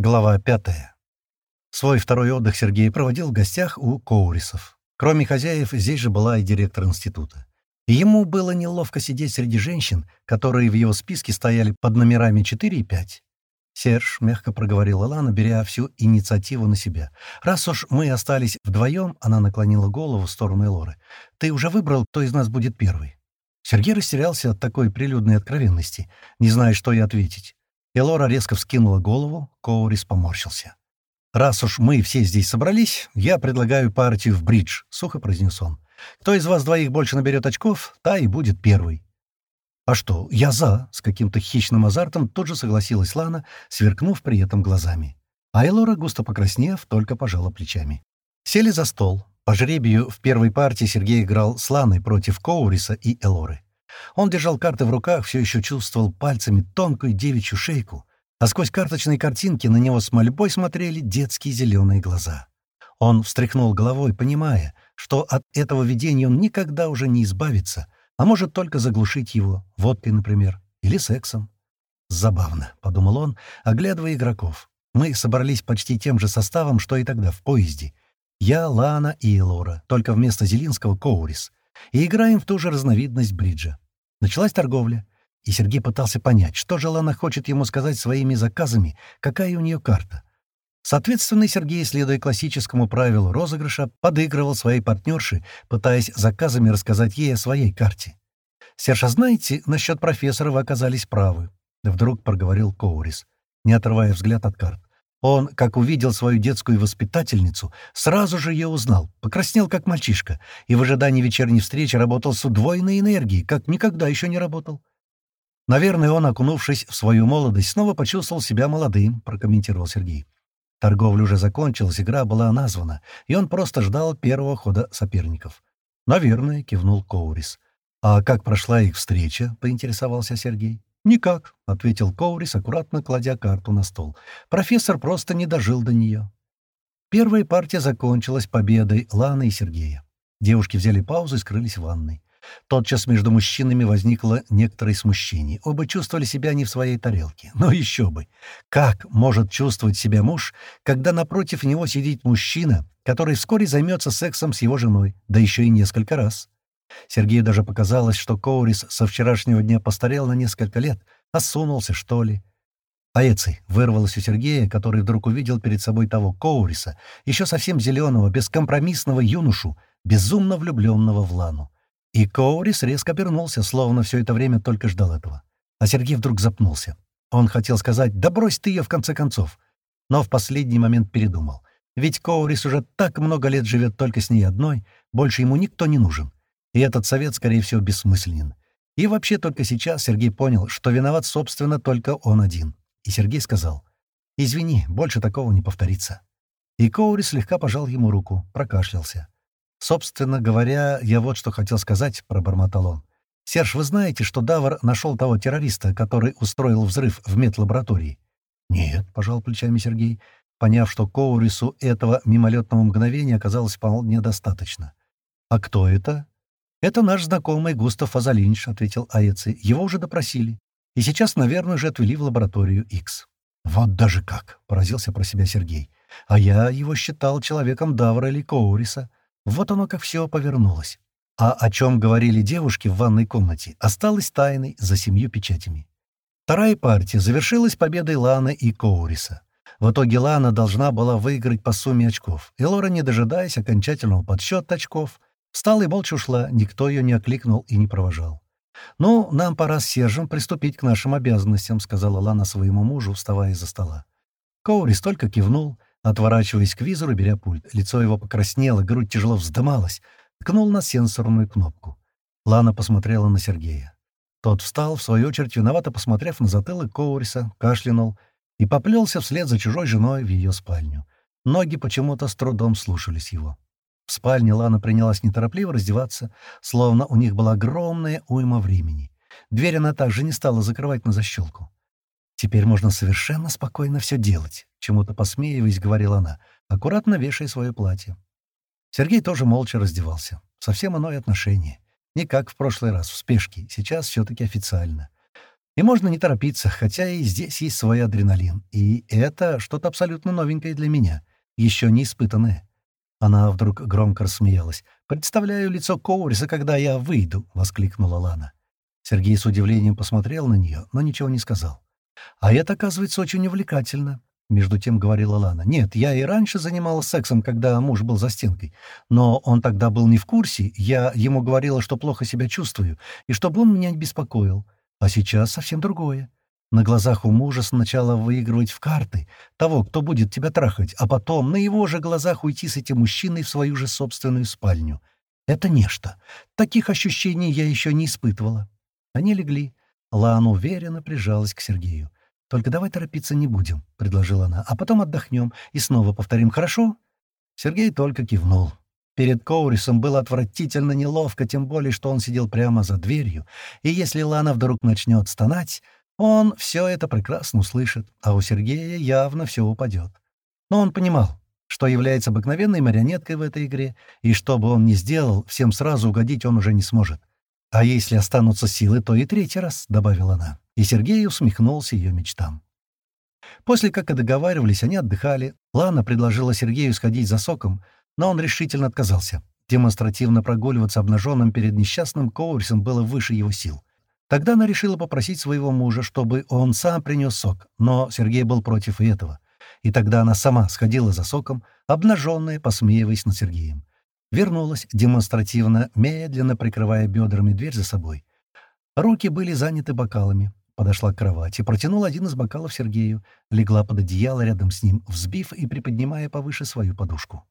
Глава пятая. Свой второй отдых Сергей проводил в гостях у Коурисов. Кроме хозяев, здесь же была и директор института. И ему было неловко сидеть среди женщин, которые в его списке стояли под номерами 4 и 5. «Серж», — мягко проговорила Лана, беря всю инициативу на себя. «Раз уж мы остались вдвоем», — она наклонила голову в сторону Элоры, — «ты уже выбрал, кто из нас будет первый». Сергей растерялся от такой прилюдной откровенности, не зная, что и ответить. Элора резко вскинула голову, Коурис поморщился. «Раз уж мы все здесь собрались, я предлагаю партию в бридж», — сухо произнес он. «Кто из вас двоих больше наберет очков, та и будет первой». «А что, я за!» — с каким-то хищным азартом тут же согласилась Лана, сверкнув при этом глазами. А Элора, густо покраснев, только пожала плечами. Сели за стол. По жребию в первой партии Сергей играл с Ланой против Коуриса и Элоры. Он держал карты в руках, все еще чувствовал пальцами тонкую девичью шейку, а сквозь карточные картинки на него с мольбой смотрели детские зеленые глаза. Он встряхнул головой, понимая, что от этого видения он никогда уже не избавится, а может только заглушить его, водкой, например, или сексом. «Забавно», — подумал он, оглядывая игроков. «Мы собрались почти тем же составом, что и тогда, в поезде. Я, Лана и Элора, только вместо Зелинского — Коурис и играем в ту же разновидность бриджа. Началась торговля, и Сергей пытался понять, что же Лана хочет ему сказать своими заказами, какая у нее карта. Соответственно, Сергей, следуя классическому правилу розыгрыша, подыгрывал своей партнерше, пытаясь заказами рассказать ей о своей карте. «Серж, а знаете, насчет профессора вы оказались правы», — вдруг проговорил Коурис, не отрывая взгляд от карт. Он, как увидел свою детскую воспитательницу, сразу же ее узнал, покраснел как мальчишка, и в ожидании вечерней встречи работал с удвоенной энергией, как никогда еще не работал. «Наверное, он, окунувшись в свою молодость, снова почувствовал себя молодым», — прокомментировал Сергей. Торговля уже закончилась, игра была названа, и он просто ждал первого хода соперников. «Наверное», — кивнул Коурис. «А как прошла их встреча?» — поинтересовался Сергей. «Никак», — ответил Коурис, аккуратно кладя карту на стол. «Профессор просто не дожил до нее». Первая партия закончилась победой Ланы и Сергея. Девушки взяли паузу и скрылись в ванной. Тотчас между мужчинами возникло некоторое смущение. Оба чувствовали себя не в своей тарелке. Но еще бы! Как может чувствовать себя муж, когда напротив него сидит мужчина, который вскоре займется сексом с его женой, да еще и несколько раз? Сергею даже показалось, что Коурис со вчерашнего дня постарел на несколько лет, осунулся, что ли. «Аэций!» — вырвалось у Сергея, который вдруг увидел перед собой того Коуриса, еще совсем зеленого, бескомпромиссного юношу, безумно влюбленного в Лану. И Коурис резко обернулся, словно все это время только ждал этого. А Сергей вдруг запнулся. Он хотел сказать «Да брось ты ее, в конце концов!» Но в последний момент передумал. Ведь Коурис уже так много лет живет только с ней одной, больше ему никто не нужен. И этот совет, скорее всего, бессмысленен. И вообще только сейчас Сергей понял, что виноват, собственно, только он один. И Сергей сказал, «Извини, больше такого не повторится». И Коури слегка пожал ему руку, прокашлялся. «Собственно говоря, я вот что хотел сказать», — пробормотал он. «Серж, вы знаете, что Давар нашел того террориста, который устроил взрыв в медлаборатории?» «Нет», — пожал плечами Сергей, поняв, что Коурису этого мимолетного мгновения оказалось вполне достаточно. «А кто это?» «Это наш знакомый Густав Азалинч», — ответил Аэци. «Его уже допросили. И сейчас, наверное, уже отвели в лабораторию X». «Вот даже как!» — поразился про себя Сергей. «А я его считал человеком Давра или Коуриса. Вот оно как все повернулось». А о чем говорили девушки в ванной комнате, осталось тайной за семью печатями. Вторая партия завершилась победой Ланы и Коуриса. В итоге Лана должна была выиграть по сумме очков, и Лора, не дожидаясь окончательного подсчета очков, Встала и молча ушла, никто ее не окликнул и не провожал. «Ну, нам пора с Сержем приступить к нашим обязанностям», — сказала Лана своему мужу, вставая из-за стола. Коурис только кивнул, отворачиваясь к визору, беря пульт. Лицо его покраснело, грудь тяжело вздымалась. Ткнул на сенсорную кнопку. Лана посмотрела на Сергея. Тот встал, в свою очередь, виновато посмотрев на затылок Коуриса, кашлянул и поплелся вслед за чужой женой в ее спальню. Ноги почему-то с трудом слушались его. В спальне Лана принялась неторопливо раздеваться, словно у них была огромная уйма времени. Дверь она также не стала закрывать на защелку. «Теперь можно совершенно спокойно все делать», — чему-то посмеиваясь, говорила она, аккуратно вешая свое платье. Сергей тоже молча раздевался. Совсем иное отношение. Не как в прошлый раз, в спешке. Сейчас все-таки официально. И можно не торопиться, хотя и здесь есть свой адреналин. И это что-то абсолютно новенькое для меня, еще не испытанное. Она вдруг громко рассмеялась. «Представляю лицо Коуриса, когда я выйду!» — воскликнула Лана. Сергей с удивлением посмотрел на нее, но ничего не сказал. «А это, оказывается, очень увлекательно», — между тем говорила Лана. «Нет, я и раньше занималась сексом, когда муж был за стенкой. Но он тогда был не в курсе. Я ему говорила, что плохо себя чувствую, и чтобы он меня не беспокоил. А сейчас совсем другое. На глазах у мужа сначала выигрывать в карты того, кто будет тебя трахать, а потом на его же глазах уйти с этим мужчиной в свою же собственную спальню. Это нечто. Таких ощущений я еще не испытывала. Они легли. Лана уверенно прижалась к Сергею. «Только давай торопиться не будем», — предложила она, «а потом отдохнем и снова повторим, хорошо?» Сергей только кивнул. Перед Коурисом было отвратительно неловко, тем более, что он сидел прямо за дверью, и если Лана вдруг начнет стонать, он все это прекрасно услышит, а у Сергея явно все упадет. Но он понимал, что является обыкновенной марионеткой в этой игре, и что бы он ни сделал, всем сразу угодить он уже не сможет. «А если останутся силы, то и третий раз», — добавила она. И Сергей усмехнулся ее мечтам. После как и договаривались, они отдыхали. Лана предложила Сергею сходить за соком, но он решительно отказался. Демонстративно прогуливаться обнаженным перед несчастным Коурсом было выше его сил. Тогда она решила попросить своего мужа, чтобы он сам принес сок, но Сергей был против и этого. И тогда она сама сходила за соком, обнаженная, посмеиваясь над Сергеем. Вернулась, демонстративно, медленно прикрывая бедрами дверь за собой. Руки были заняты бокалами. Подошла к кровати, протянула один из бокалов Сергею, легла под одеяло рядом с ним, взбив и приподнимая повыше свою подушку.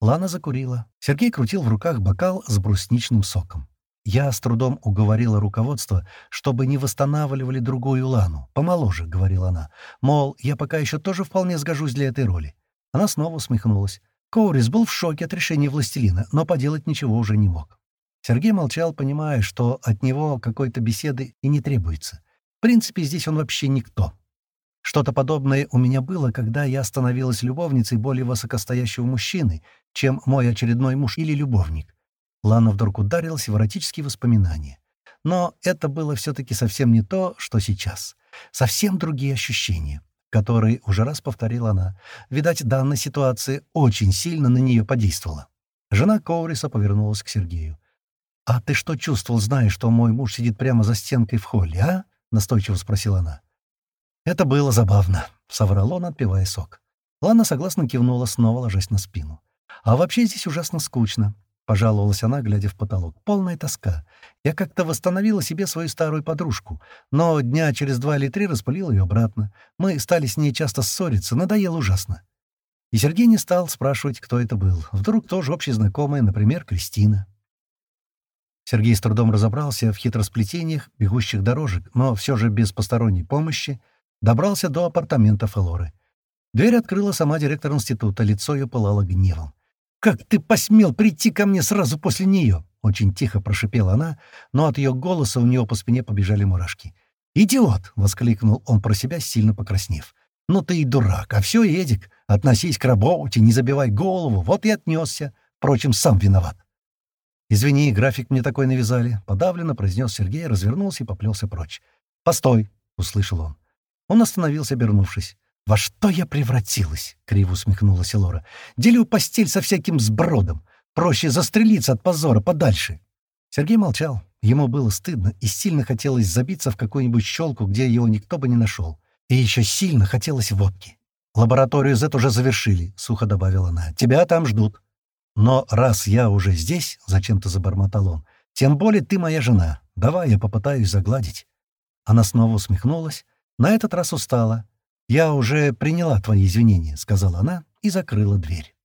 Лана закурила. Сергей крутил в руках бокал с брусничным соком. Я с трудом уговорила руководство, чтобы не восстанавливали другую Лану. «Помоложе», — говорила она. «Мол, я пока еще тоже вполне сгожусь для этой роли». Она снова усмехнулась. Коурис был в шоке от решения властелина, но поделать ничего уже не мог. Сергей молчал, понимая, что от него какой-то беседы и не требуется. В принципе, здесь он вообще никто. Что-то подобное у меня было, когда я становилась любовницей более высокостоящего мужчины, чем мой очередной муж или любовник. Лана вдруг ударилась в эротические воспоминания. Но это было все-таки совсем не то, что сейчас. Совсем другие ощущения, которые уже раз повторила она. Видать, данная ситуация очень сильно на нее подействовала. Жена Коуриса повернулась к Сергею. «А ты что чувствовал, зная, что мой муж сидит прямо за стенкой в холле, а?» — настойчиво спросила она. «Это было забавно», — соврал он, отпивая сок. Лана согласно кивнула, снова ложась на спину. «А вообще здесь ужасно скучно. Пожаловалась она, глядя в потолок. Полная тоска. Я как-то восстановила себе свою старую подружку, но дня через два или три распылила ее обратно. Мы стали с ней часто ссориться, надоело ужасно. И Сергей не стал спрашивать, кто это был. Вдруг тоже общий знакомый, например, Кристина. Сергей с трудом разобрался в хитросплетениях бегущих дорожек, но все же без посторонней помощи добрался до апартаментов Элоры. Дверь открыла сама директор института, лицо ее пылало гневом. «Как ты посмел прийти ко мне сразу после нее?» Очень тихо прошипела она, но от ее голоса у нее по спине побежали мурашки. «Идиот!» — воскликнул он про себя, сильно покраснев. «Ну ты и дурак, а все, Эдик, относись к работе, не забивай голову, вот и отнесся. Впрочем, сам виноват». «Извини, график мне такой навязали», — подавленно произнес Сергей, развернулся и поплелся прочь. «Постой!» — услышал он. Он остановился, обернувшись. «Во что я превратилась?» — криво усмехнулась Лора. «Делю постель со всяким сбродом. Проще застрелиться от позора подальше». Сергей молчал. Ему было стыдно и сильно хотелось забиться в какую-нибудь щелку, где его никто бы не нашел. И еще сильно хотелось водки. «Лабораторию Z уже завершили», — сухо добавила она. «Тебя там ждут». «Но раз я уже здесь», — зачем-то забормотал он, — «тем более ты моя жена. Давай я попытаюсь загладить». Она снова усмехнулась. На этот раз устала. «Я уже приняла твои извинения», — сказала она и закрыла дверь.